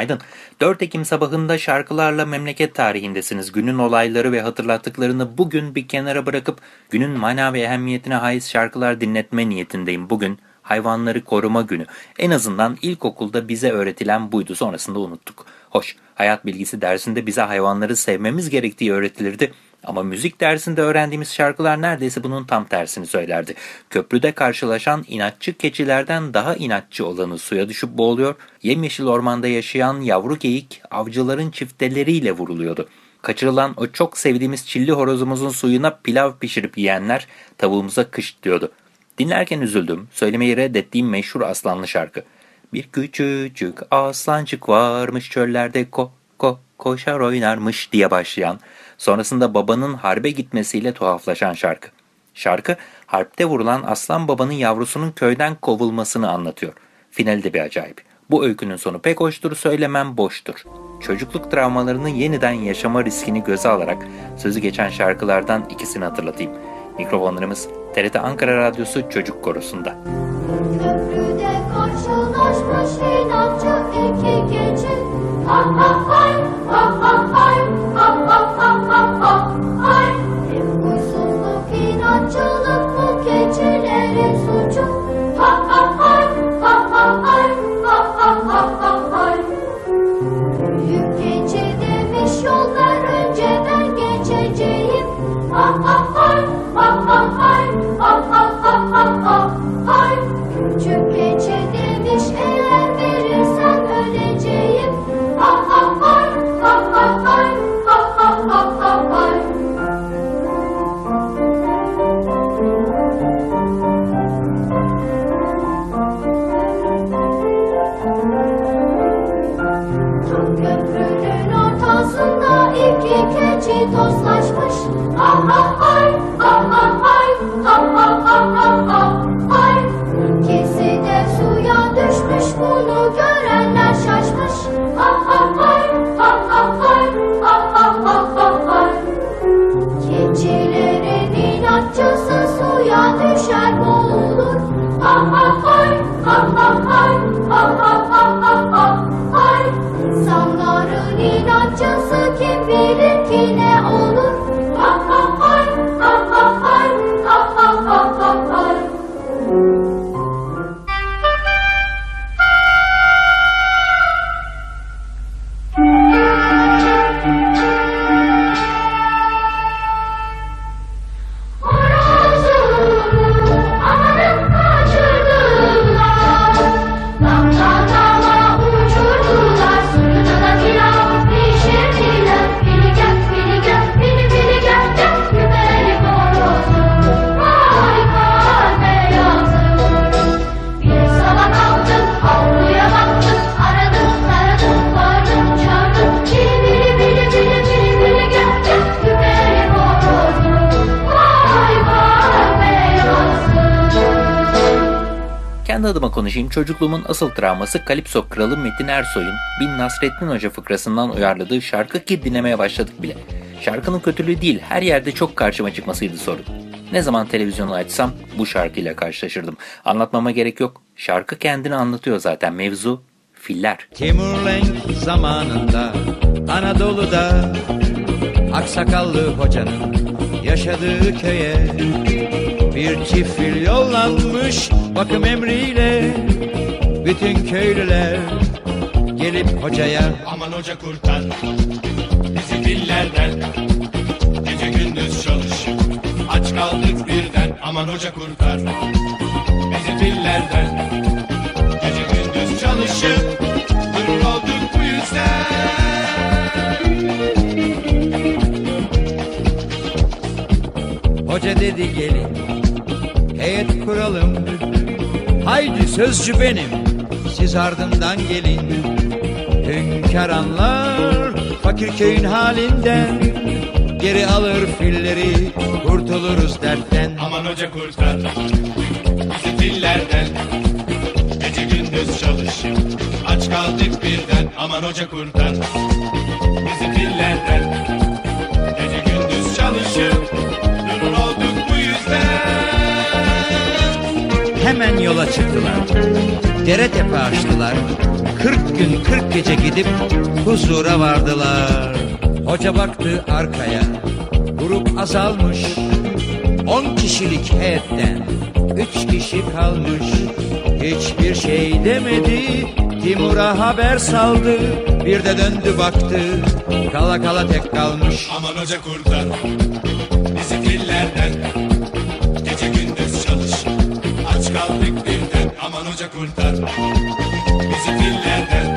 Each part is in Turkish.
Günaydın. 4 Ekim sabahında şarkılarla memleket tarihindesiniz. Günün olayları ve hatırlattıklarını bugün bir kenara bırakıp günün mana ve ehemmiyetine haiz şarkılar dinletme niyetindeyim. Bugün hayvanları koruma günü. En azından ilkokulda bize öğretilen buydu. Sonrasında unuttuk. Hoş, hayat bilgisi dersinde bize hayvanları sevmemiz gerektiği öğretilirdi. Ama müzik dersinde öğrendiğimiz şarkılar neredeyse bunun tam tersini söylerdi. Köprüde karşılaşan inatçı keçilerden daha inatçı olanı suya düşüp boğuluyor, yemyeşil ormanda yaşayan yavru geyik avcıların çifteleriyle vuruluyordu. Kaçırılan o çok sevdiğimiz çilli horozumuzun suyuna pilav pişirip yiyenler tavuğumuza kış diyordu. Dinlerken üzüldüm, söylemeyi reddettiğim meşhur aslanlı şarkı. Bir küçücük aslancık varmış çöllerde ko ko koşar oynarmış diye başlayan Sonrasında babanın harbe gitmesiyle tuhaflaşan şarkı. Şarkı, harpte vurulan aslan babanın yavrusunun köyden kovulmasını anlatıyor. Finali de bir acayip. Bu öykünün sonu pek hoştur, söylemem boştur. Çocukluk travmalarını yeniden yaşama riskini göze alarak sözü geçen şarkılardan ikisini hatırlatayım. Mikrofonlarımız TRT Ankara Radyosu Çocuk Korosu'nda. Köprüde karşılaşmış inatçı iki keçi. Ha ha hay, ha oh, oh, oh. Konuşayım. Çocukluğumun asıl travması Kalipso Kralı Metin Ersoy'un Bin Nasrettin Hoca fıkrasından uyarladığı şarkı ki dinlemeye başladık bile. Şarkının kötülüğü değil, her yerde çok karşıma çıkmasıydı sorun. Ne zaman televizyonu açsam bu şarkıyla karşılaşırdım. Anlatmama gerek yok. Şarkı kendini anlatıyor zaten. Mevzu filler. Timurlenk zamanında Anadolu'da Aksakallı hocanın yaşadığı köye Bir çift fil yollanmış bakım emriyle. Bütün köylüler gelip hocaya Aman hoca kurtar bizi fillerden Gece gündüz çalışıp aç kaldık birden. Aman hoca kurtar bizi fillerden Gece gündüz çalışıp durur olduk bu yüzden. Hoca dedi gelin heyet kuralım. Haydi sözcü benim. Siz ardımdan gelin. Hünkar anlar fakir köyün halinden. Geri alır filleri kurtuluruz dertten. Aman hoca kurtar bizi fillerden Gece gündüz çalışıp aç kaldık birden. Aman hoca kurtar bizi fillerden Gece gündüz çalışıp Hemen yola çıktılar. Dere tepe açtılar. Kırk gün kırk gece gidip huzura vardılar. Hoca baktı arkaya. Grup azalmış. On kişilik heyetten Üç kişi kalmış. Hiçbir şey demedi. Timur'a haber saldı. Bir de döndü baktı. Kala kala tek kalmış. Aman hoca kurtar. Bizi fillerden Aman hoca kurtar. Bizi fillerden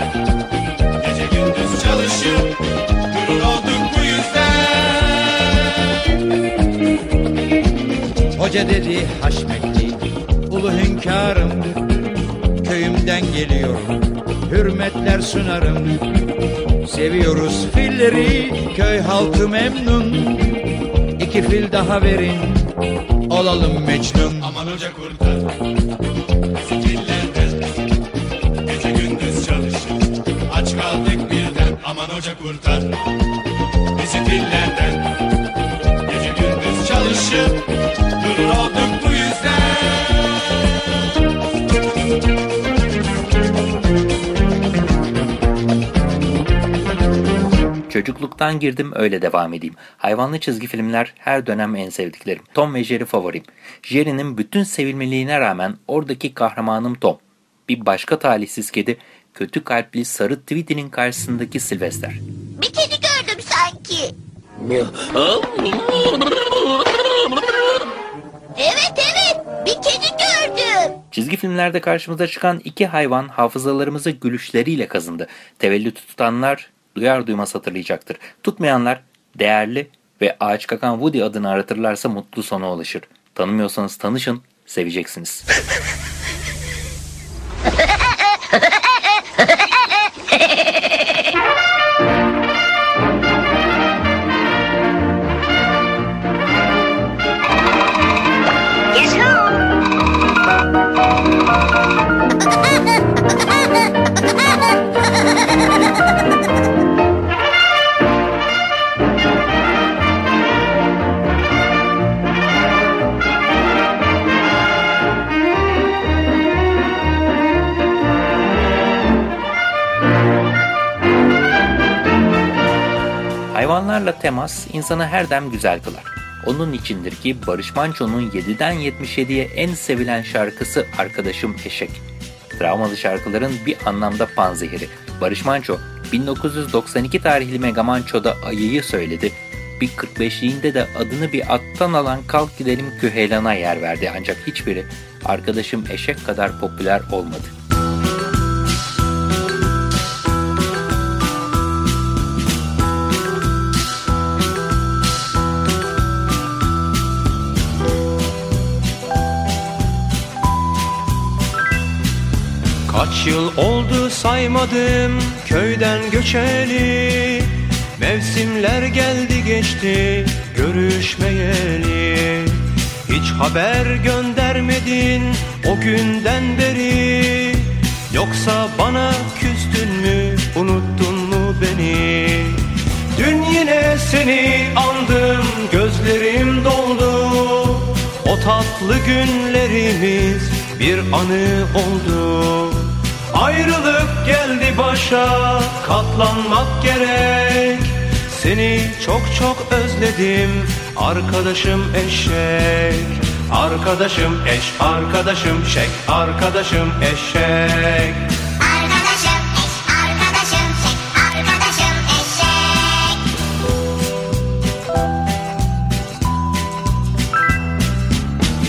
Gece gündüz çalışıp durur olduk bu yüzden. Hoca dedi Haşmetli Ulu hünkârım. Köyümden geliyorum. Hürmetler sunarım. Seviyoruz filleri Köy halkı memnun. İki fil daha verin Olalım Mecnun. Aman hoca kurtar kurtar bizi fillerden Gece gündüz çalışıp durur olduk bu yüzden Çocukluktan girdim öyle devam edeyim. Hayvanlı çizgi filmler her dönem en sevdiklerim. Tom ve Jerry favorim. Jerry'nin bütün sevilmeliğine rağmen oradaki kahramanım Tom. Bir başka talihsiz kedi kötü kalpli sarı Tweety'nin karşısındaki Sylvester. Bir kedi gördüm sanki. Evet evet bir kedi gördüm. Çizgi filmlerde karşımıza çıkan iki hayvan hafızalarımızı gülüşleriyle kazındı. Tevellüt tutanlar duyar duymaz hatırlayacaktır. Tutmayanlar değerli ve ağaç kakan Woody adını aratırlarsa mutlu sona ulaşır. Tanımıyorsanız tanışın, seveceksiniz. Hayvanlarla temas insanı her dem güzel kılar. Onun içindir ki Barış Manço'nun 7'den 77'ye en sevilen şarkısı Arkadaşım Eşek. Travmalı şarkıların bir anlamda panzehiri. Barış Manço 1992 tarihli Mega Manço'da Ayı'yı söyledi. Bir 45'liğinde de adını bir attan alan Kalk Gidelim Küheylan'a yer verdi ancak hiçbiri Arkadaşım Eşek kadar popüler olmadı. Kaç yıl oldu saymadım köyden göçeli. Mevsimler geldi geçti görüşmeyeli. Hiç haber göndermedin o günden beri. Yoksa bana küstün mü unuttun mu beni? Dün yine seni andım gözlerim doldu. O tatlı günlerimiz bir anı oldu Ayrılık geldi başa katlanmak gerek Seni çok çok özledim arkadaşım eşek Arkadaşım eş, arkadaşım şek, arkadaşım eşek. Arkadaşım eş, arkadaşım şek, arkadaşım eşek.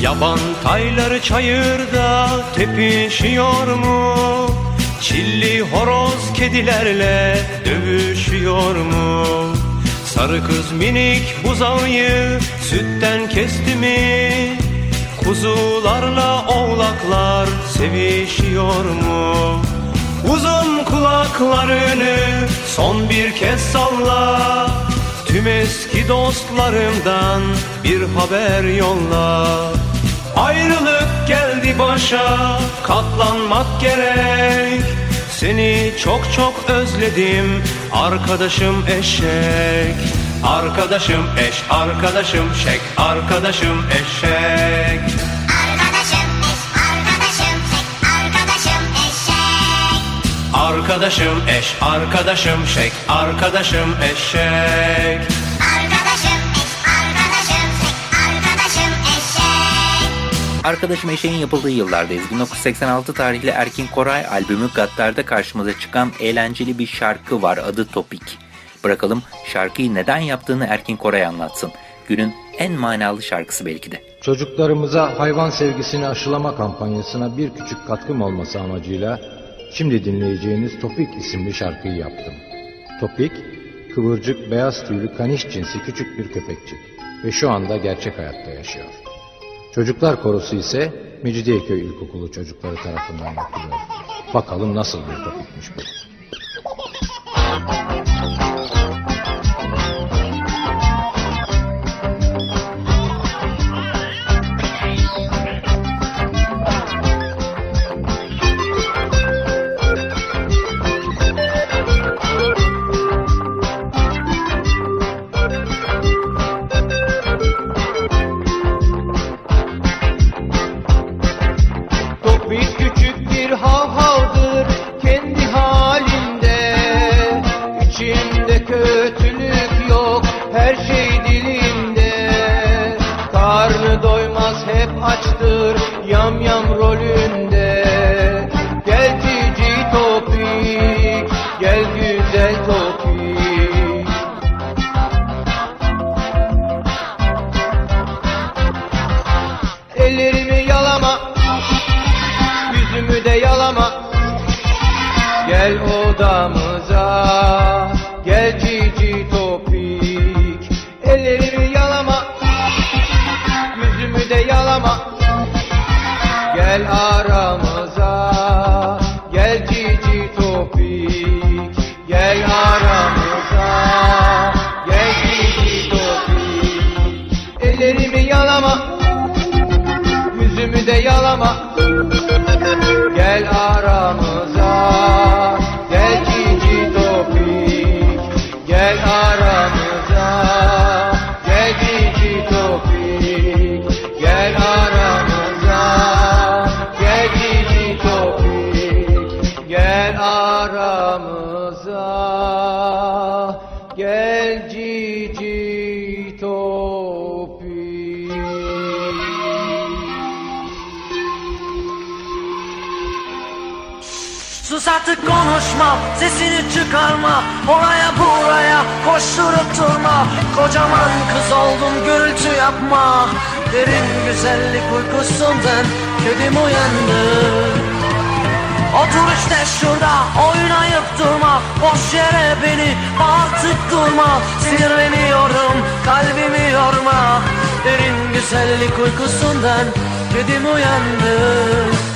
Yaban tayları çayırda tepişiyor mu? Çilli horoz kedilerle dövüşüyor mu? Sarı kız minik buzağıyı sütten kesti mi? Kuzularla oğlaklar sevişiyor mu? Uzun kulaklarını son bir kez salla Tüm eski dostlarımdan bir haber yolla Ayrılık geldi başa katlanmak gerek. Seni çok çok özledim arkadaşım eşek. Arkadaşım eş, arkadaşım şek, arkadaşım eşek. Arkadaşım eş, arkadaşım şek, arkadaşım eşek. Arkadaşım Eşeğin yapıldığı yıllardayız. 1986 tarihli Erkin Koray albümü Gattar'da karşımıza çıkan eğlenceli bir şarkı var adı Topik. Bırakalım şarkıyı neden yaptığını Erkin Koray anlatsın. Günün en manalı şarkısı belki de. Çocuklarımıza hayvan sevgisini aşılama kampanyasına bir küçük katkım olması amacıyla şimdi dinleyeceğiniz Topik isimli şarkıyı yaptım. Topik, kıvırcık beyaz tüylü kaniş cinsi küçük bir köpekçik ve şu anda gerçek hayatta yaşıyor. Çocuklar korosu ise Mecidiyeköy İlkokulu çocukları tarafından yapılıyor. Bakalım nasıl bir topikmiş bu. Gel odamıza Gel cici topik. Ellerimi yalama Yüzümü de yalama. Gel aramıza konuşma, sesini çıkarma Oraya buraya koşturup durma. Kocaman kız oldum gürültü yapma. Derin güzellik uykusundan kedim uyandı Otur işte şurada oynayıp durma. Boş yere beni bağırtıp durma. Sinirleniyorum kalbimi yorma. Derin güzellik uykusundan kedim uyandı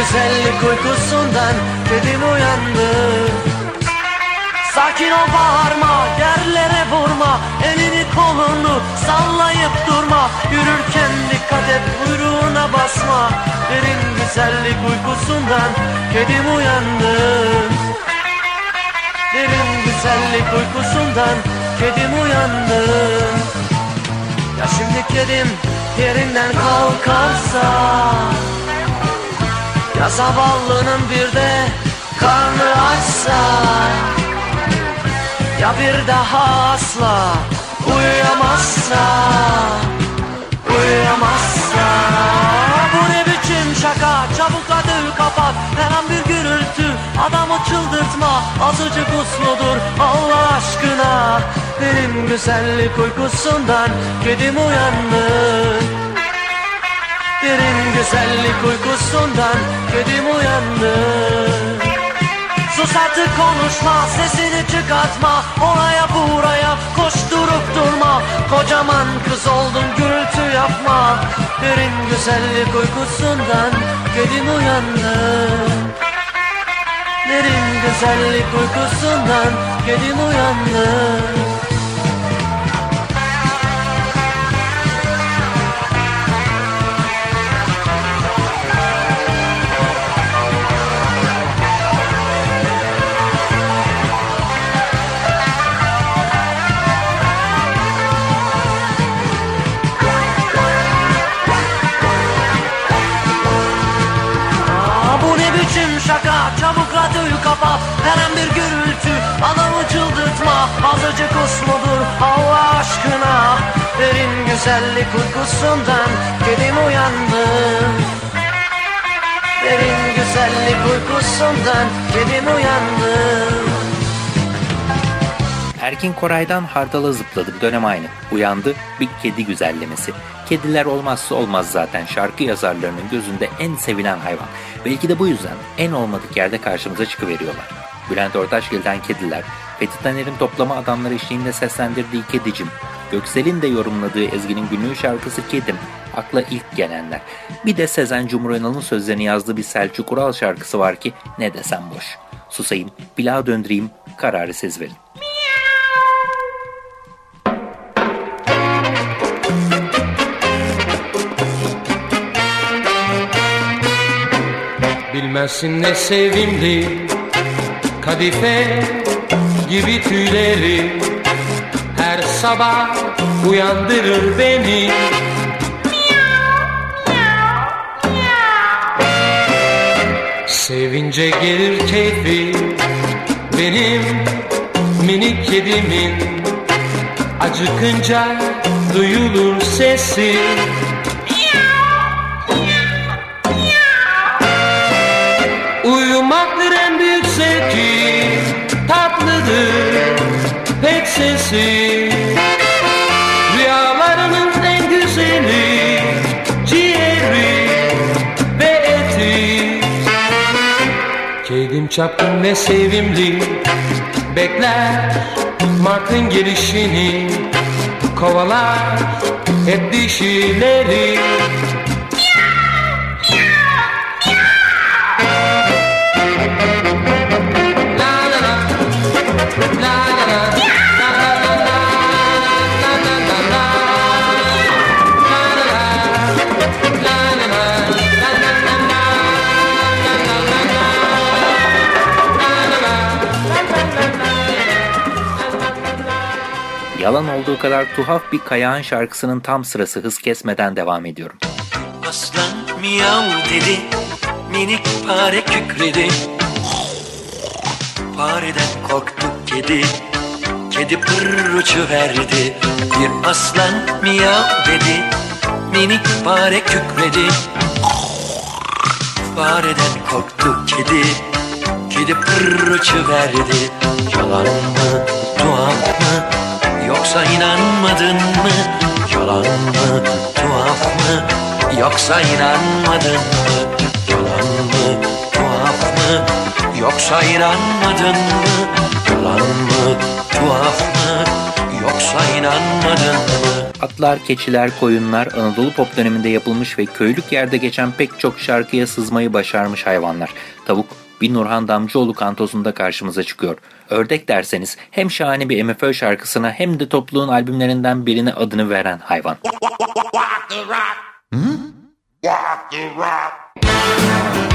güzellik uykusundan kedim uyandı. Sakin ol bağırma, yerlere vurma. Elini kolunu sallayıp durma. Yürürken dikkat et kuyruğuna basma. Derin güzellik uykusundan kedim uyandı. Derin güzellik uykusundan kedim uyandı. Ya şimdi kedim yerinden kalkarsa ya zavallının bir de karnı açsa Ya bir daha asla uyuyamazsa uyuyamazsa. Bu ne biçim şaka? Çabuk hadi kapat. Her an bir gürültü. Adamı çıldırtma. Azıcık usludur Allah aşkına. Benim güzellik uykusundan kedim uyandı Derin güzellik uykusundan kedim uyandı. Sus artık konuşma sesini çıkartma. Oraya buraya koşturup durma. Kocaman kız oldun gürültü yapma. Derin güzellik uykusundan kedim uyandı. Derin güzellik uykusundan kedim uyandı şaka Çabuk radyoyu kapat Her bir gürültü Adamı çıldırtma. Azıcık usludur Allah aşkına. Derin güzellik uykusundan Kedim uyandı Derin güzellik uykusundan Kedim uyandı Erkin Koray'dan hardala zıpladı bir dönem aynı. Uyandı bir kedi güzellemesi. Kediler olmazsa olmaz zaten şarkı yazarlarının gözünde en sevilen hayvan. Belki de bu yüzden en olmadık yerde karşımıza çıkıveriyorlar. Bülent Ortaçgil'den Kediler, Fethi Taner'in toplama adamları eşliğinde seslendirdiği Kedicim, Göksel'in de yorumladığı Ezgi'nin günlüğü şarkısı Kedim, akla ilk gelenler. Bir de Sezen Cumhurbaşkanı'nın sözlerini yazdığı bir Selçuk Ural şarkısı var ki ne desem boş. Susayım, plağa döndüreyim, kararı siz verin. Bilmezsin ne sevimli Kadife gibi tüyleri. Her sabah uyandırır beni. Sevince gelir keyfi Benim minik kedimin Acıkınca duyulur sesi Tatlıdır pek sesi. Rüyalarının en güzeli Ciğeri ve eti. Kedim çapkın ve sevimli Bekler Mart'ın gelişini. Kovalar hep dişileri Yalan olduğu kadar tuhaf bir kayağın şarkısının tam sırası hız kesmeden devam ediyorum. Aslan miyav dedi Minik fare kükredi. Fareden korktu kedi Kedi pırr uçuverdi Bir aslan miyav dedi Minik fare kükredi. Fareden korktu kedi Kedi pırr uçuverdi Yalan mı tuhaf mı Yoksa inanmadın mı? Yalan mı? Tuhaf mı? Yoksa inanmadın mı? Yalan mı? Tuhaf mı? Yoksa inanmadın mı? Yalan mı? Tuhaf mı? Yoksa inanmadın mı? Atlar, keçiler, koyunlar Anadolu pop döneminde yapılmış ve köylük yerde geçen pek çok şarkıya sızmayı başarmış hayvanlar. Tavuk bir Nurhan Damcıoğlu kantosunda karşımıza çıkıyor. Ördek derseniz hem şahane bir MFÖ şarkısına hem de topluluğun albümlerinden birine adını veren hayvan. Sınıfımı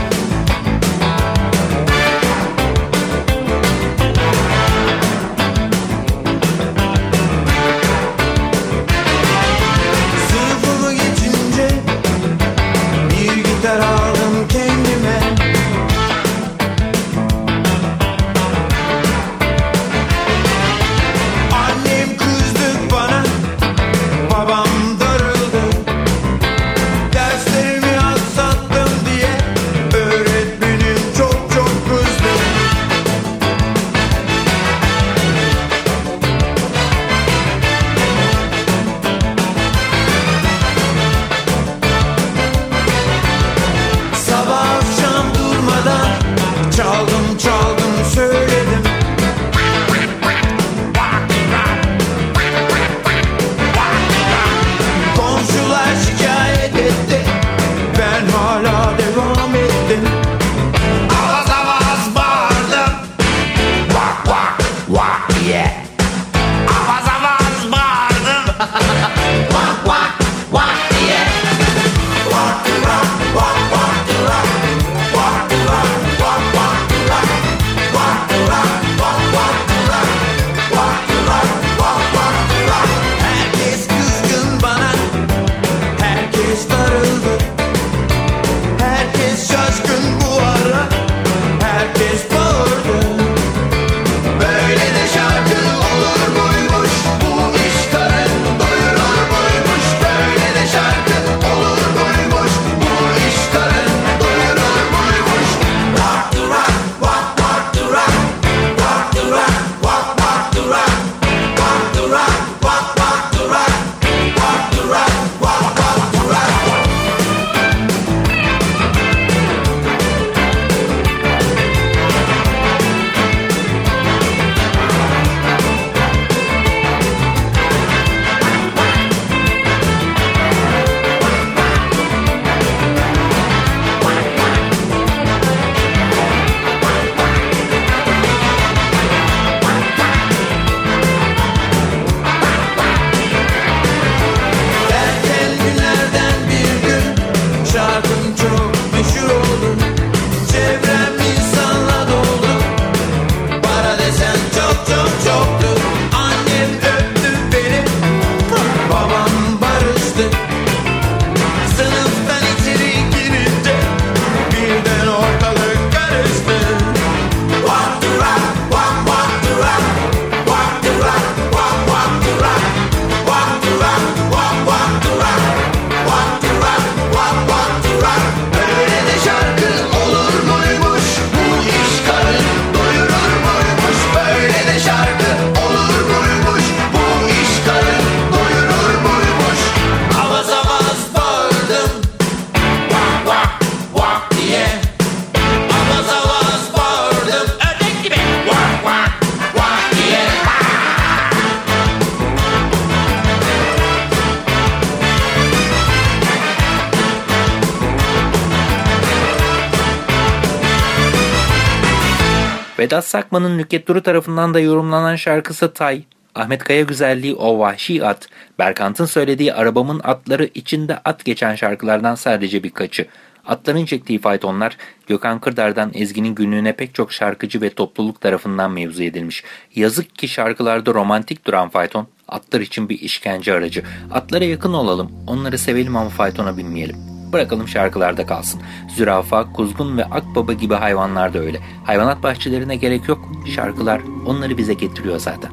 Vedat Sakman'ın Nükhet Duru tarafından da yorumlanan şarkısı Tay, Ahmet Kaya güzelliği O Vahşi At, Berkant'ın söylediği Arabamın Atları içinde at geçen şarkılardan sadece birkaçı. Atların çektiği faytonlar Gökhan Kırdar'dan Ezgi'nin günlüğüne pek çok şarkıcı ve topluluk tarafından mevzu edilmiş. Yazık ki şarkılarda romantik duran fayton atlar için bir işkence aracı. Atlara yakın olalım, onları sevelim ama faytona binmeyelim. Bırakalım şarkılarda kalsın. Zürafa, kuzgun ve akbaba gibi hayvanlar da öyle. Hayvanat bahçelerine gerek yok. Şarkılar onları bize getiriyor zaten.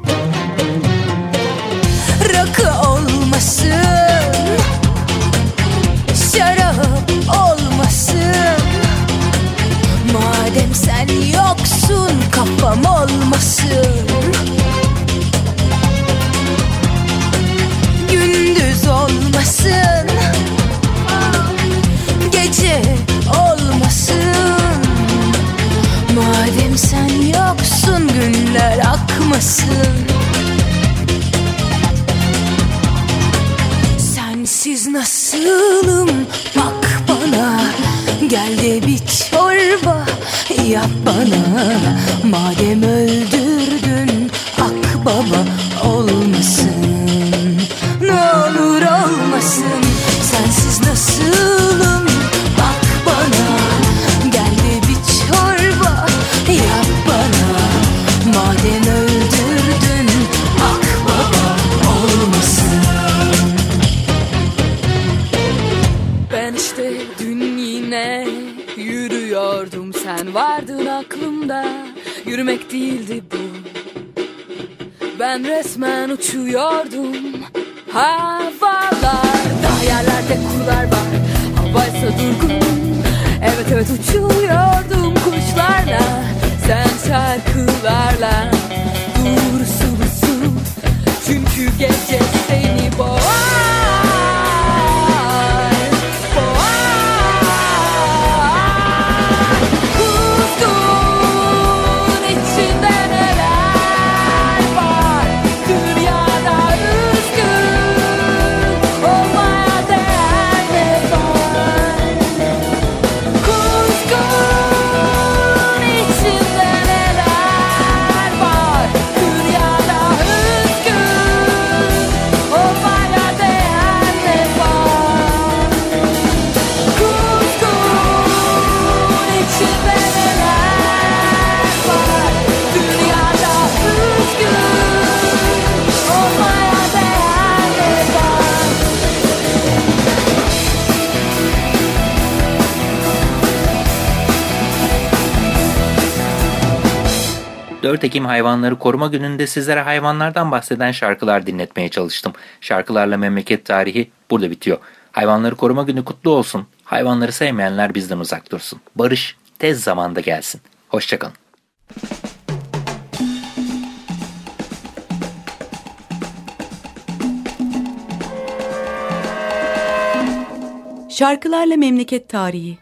Rakı olmasın Şarap olmasın Madem sen yoksun kafam olmasın Gündüz olmasın günler akmasın. Sensiz nasılım? Bak bana. Gel de bir çorba yap bana. Madem öldürdün akbaba Yürümek değildi bu. Ben resmen uçuyordum. Havalarda yerlerde kurular var. Havaysa durgun Evet evet uçuyordum kuşlarla. Sen şarkılarla. Dur Çünkü gece seni boğar 4 Ekim Hayvanları Koruma Günü'nde sizlere hayvanlardan bahseden şarkılar dinletmeye çalıştım. Şarkılarla memleket tarihi burada bitiyor. Hayvanları Koruma Günü kutlu olsun. Hayvanları sevmeyenler bizden uzak dursun. Barış tez zamanda gelsin. Hoşçakalın. Şarkılarla memleket tarihi.